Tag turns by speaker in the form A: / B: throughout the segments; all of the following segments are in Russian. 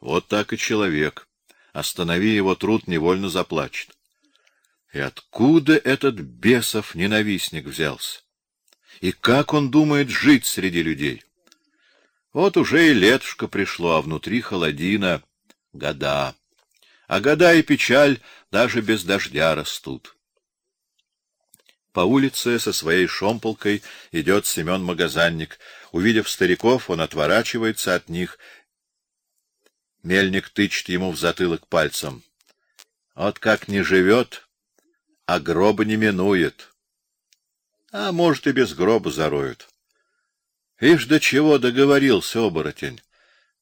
A: Вот так и человек. Останови его труд, невольно заплачет. И откуда этот бесов ненавистник взялся? И как он думает жить среди людей? Вот уже и летушка пришло, а внутри холодина, года. А года и печаль даже без дождя растут. По улице со своей шомполкой идет Семен Магазанник. Увидев стариков, он отворачивается от них. Мельник тычет ему в затылок пальцем. Вот как не живет, а гроба не минует. А может, и без гроба зароют. Ишь, до чего договорился оборотень.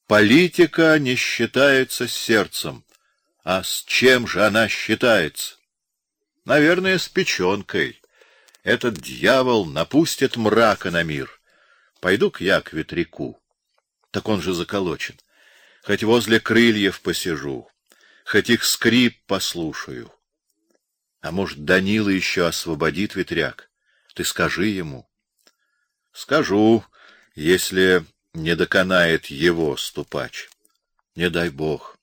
A: Политика не считается сердцем. А с чем же она считается? Наверное, с печенкой. Этот дьявол напустит мрака на мир. Пойду-ка я к ветряку. Так он же заколочен. Хоть возле крыльев посижу, хоть их скрип послушаю. А может, Данила еще освободит ветряк? Ты скажи ему. Скажу, если не доконает его ступач. Не дай бог.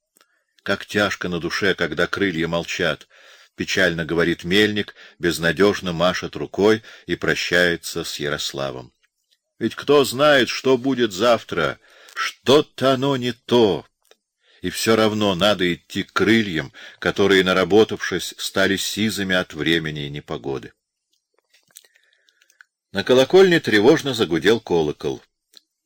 A: Как тяжко на душе, когда крылья молчат, печально говорит мельник, безнадежно машет рукой и прощается с Ярославом. Ведь кто знает, что будет завтра? Что-то оно не то и все равно надо идти к крыльям, которые, наработавшись, стали сизыми от времени и непогоды. На колокольне тревожно загудел колокол.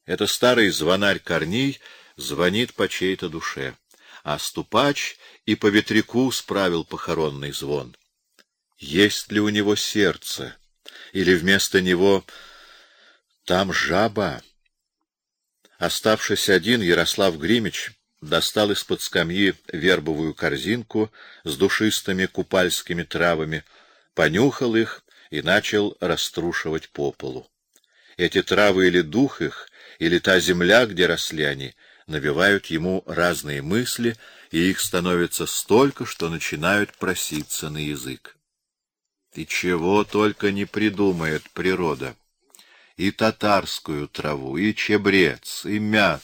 A: Это старый звонарь Корней звонит по чьей-то душе, а ступач и по ветряку справил похоронный звон. Есть ли у него сердце, или вместо него там жаба? Оставшись один, Ярослав Гримич достал из-под скамьи вербовую корзинку с душистыми купальскими травами, понюхал их и начал раструшивать по полу. Эти травы или дух их, или та земля, где росли они, навевают ему разные мысли, и их становится столько, что начинают проситься на язык. И чего только не придумает природа. И татарскую траву, и чебрец, и мят,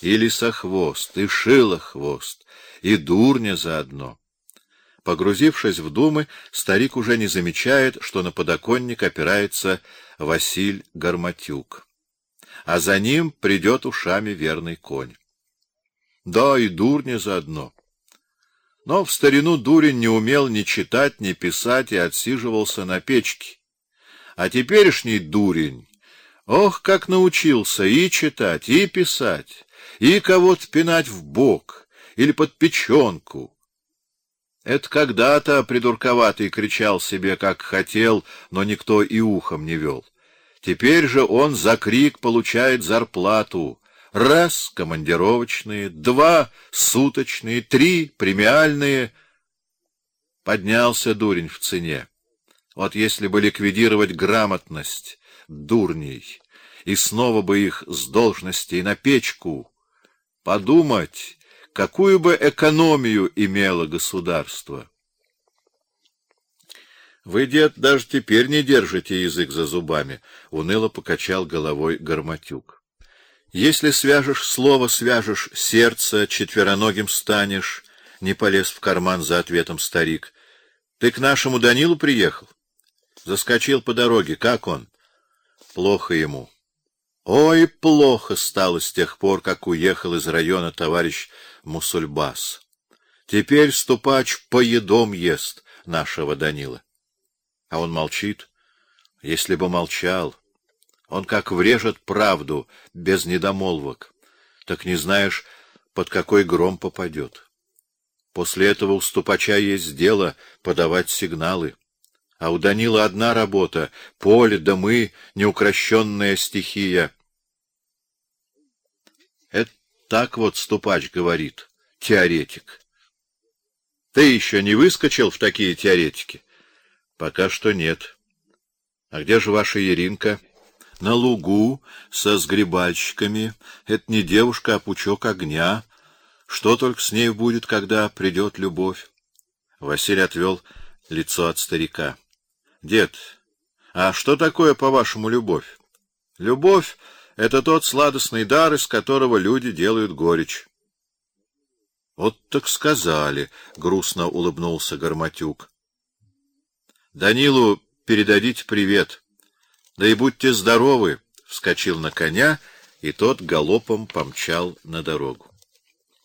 A: и лисохвост, и шилохвост, и дурня заодно. Погрузившись в думы, старик уже не замечает, что на подоконник опирается Василь Гарматюк, а за ним придет ушами верный конь. Да, и дурня заодно. Но в старину дурень не умел ни читать, ни писать и отсиживался на печке. А теперешний дурень, ох, как научился и читать, и писать, и кого-то пинать в бок или под печенку. Это когда-то придурковатый кричал себе, как хотел, но никто и ухом не вел. Теперь же он за крик получает зарплату. Раз — командировочные, два — суточные, три — премиальные. Поднялся дурень в цене. Вот если бы ликвидировать грамотность дурней, и снова бы их с должностей на печку, Подумать, какую бы экономию имело государство. Вы, дед, даже теперь не держите язык за зубами, уныло покачал головой Гарматюк. Если свяжешь слово, свяжешь сердце, четвероногим станешь, не полез в карман за ответом старик. Ты к нашему Данилу приехал? Заскочил по дороге, как он? Плохо ему. Ой, плохо стало с тех пор, как уехал из района товарищ Мусульбас. Теперь ступач поедом ест нашего Данила. А он молчит. Если бы молчал, он как врежет правду без недомолвок. Так не знаешь, под какой гром попадет. После этого у ступача есть дело подавать сигналы. А у Данила одна работа — поле, домы, неукрощенная стихия. Это так вот ступач говорит, теоретик. Ты еще не выскочил в такие теоретики? Пока что нет. А где же ваша Еринка? На лугу со сгребальщиками. Это не девушка, а пучок огня. Что только с ней будет, когда придет любовь? Василий отвел лицо от старика. Дед, а что такое, по-вашему, любовь? Любовь — это тот сладостный дар, из которого люди делают горечь. — Вот так сказали, — грустно улыбнулся Горматюк. — Данилу передадите привет. Да и будьте здоровы, — вскочил на коня, и тот галопом помчал на дорогу.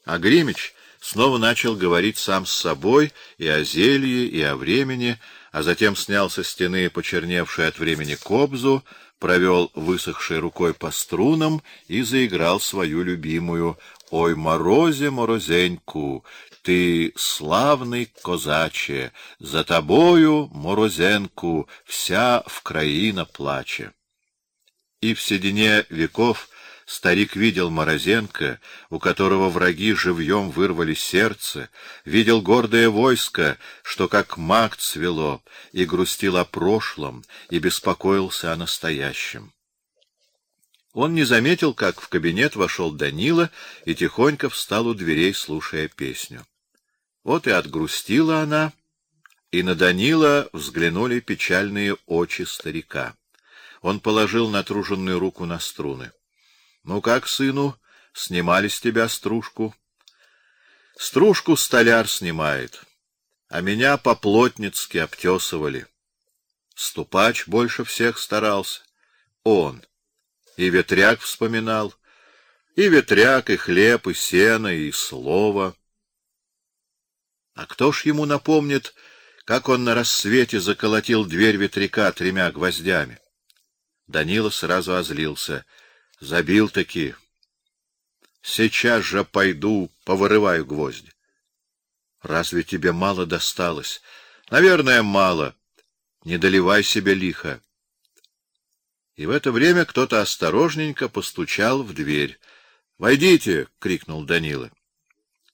A: А Гремич снова начал говорить сам с собой и о зелье, и о времени, а затем снял со стены почерневший от времени кобзу, провел высохшей рукой по струнам и заиграл свою любимую «Ой, морозе, морозеньку, ты славный козаче, за тобою, морозенку, вся в краина плаче». И в седине веков Старик видел Морозенко, у которого враги живьем вырвали сердце, видел гордое войско, что как маг цвело, и грустил о прошлом, и беспокоился о настоящем. Он не заметил, как в кабинет вошел Данила и тихонько встал у дверей, слушая песню. Вот и отгрустила она, и на Данила взглянули печальные очи старика. Он положил натруженную руку на струны. — Ну как, сыну, снимали с тебя стружку? — Стружку столяр снимает, а меня по-плотницки обтесывали. Ступач больше всех старался. Он. И ветряк вспоминал. И ветряк, и хлеб, и сено, и слово. А кто ж ему напомнит, как он на рассвете заколотил дверь ветряка тремя гвоздями? Данила сразу озлился — Забил-таки. Сейчас же пойду, повырываю гвозди. Разве тебе мало досталось? Наверное, мало. Не доливай себе лихо. И в это время кто-то осторожненько постучал в дверь. "Войдите", крикнул Данила.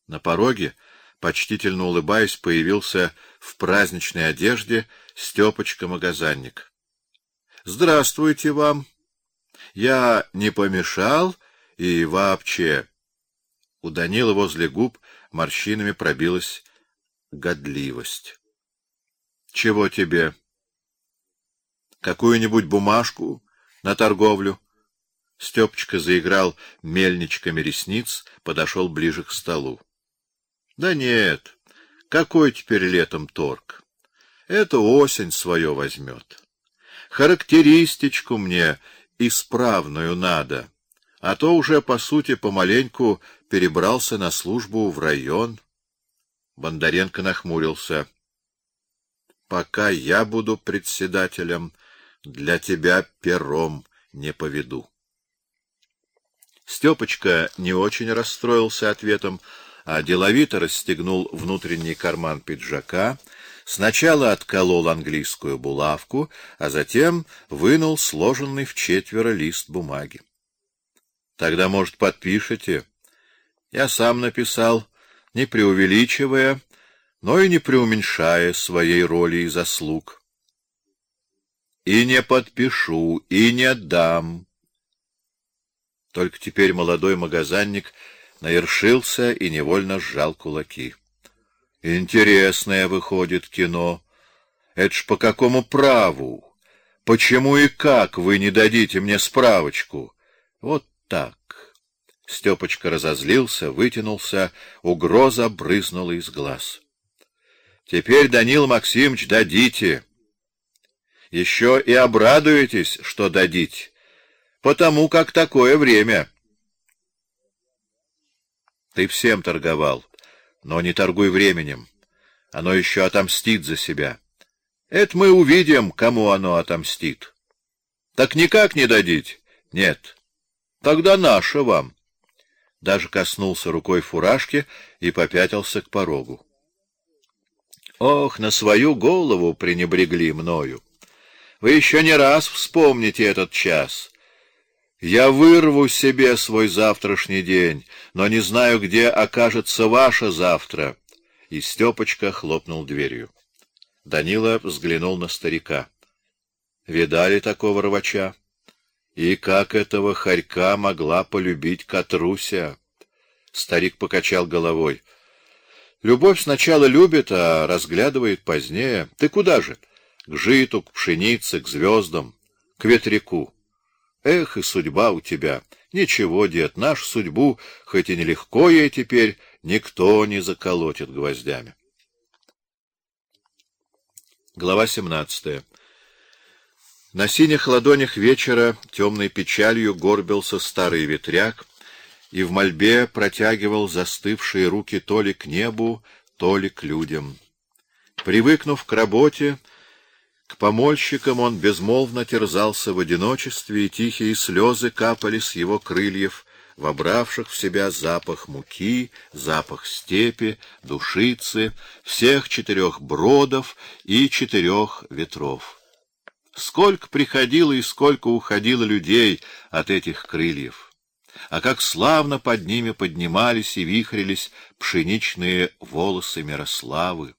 A: На пороге, почтительно улыбаясь, появился в праздничной одежде Стёпочка-магазинник. "Здравствуйте вам", я не помешал и вообще... У Данила возле губ морщинами пробилась годливость. — Чего тебе? Какую-нибудь бумажку на торговлю? Стёпочка заиграл мельничками ресниц, подошел ближе к столу. — Да нет, какой теперь летом торг? Это осень свое возьмет. Характеристичку мне исправную надо, а то уже, по сути, помаленьку перебрался на службу в район. Бондаренко нахмурился. — Пока я буду председателем, для тебя пером не поведу. Стёпочка не очень расстроился ответом, а деловито расстегнул внутренний карман пиджака, Сначала отколол английскую булавку, а затем вынул сложенный в четверо лист бумаги. Тогда, может, подпишете? Я сам написал, не преувеличивая, но и не преуменьшая своей роли и заслуг. И не подпишу, и не дам. Только теперь молодой магазинник наершился и невольно сжал кулаки. Интересное выходит кино. Это ж по какому праву? Почему и как вы не дадите мне справочку? Вот так. Стёпочка разозлился, вытянулся, угроза брызнула из глаз. Теперь, Данил Максимович, дадите. Еще и обрадуетесь, что дадите, потому как такое время. Ты всем торговал. Но не торгуй временем. Оно еще отомстит за себя. Это мы увидим, кому оно отомстит. Так никак не дадите? Нет. Тогда наше вам. Даже коснулся рукой фуражки и попятился к порогу. Ох, на свою голову пренебрегли мною. Вы еще не раз вспомните этот час. Я вырву себе свой завтрашний день, но не знаю, где окажется ваше завтра. И Стёпочка хлопнул дверью. Данила взглянул на старика. Видали такого рвача? И как этого хорька могла полюбить Катруся? Старик покачал головой. Любовь сначала любит, а разглядывает позднее. Ты куда же? К житу, к пшенице, к звездам, к ветряку. Эх, и судьба у тебя. Ничего, дед, нашу судьбу, хоть и нелегко ей теперь, никто не заколотит гвоздями. Глава 17. На синих ладонях вечера темной печалью горбился старый ветряк и в мольбе протягивал застывшие руки то ли к небу, то ли к людям. Привыкнув к работе, к помольщикам он безмолвно терзался в одиночестве, и тихие слезы капали с его крыльев, вобравших в себя запах муки, запах степи, душицы, всех четырех бродов и четырех ветров. Сколько приходило и сколько уходило людей от этих крыльев! А как славно под ними поднимались и вихрились пшеничные волосы Мирославы!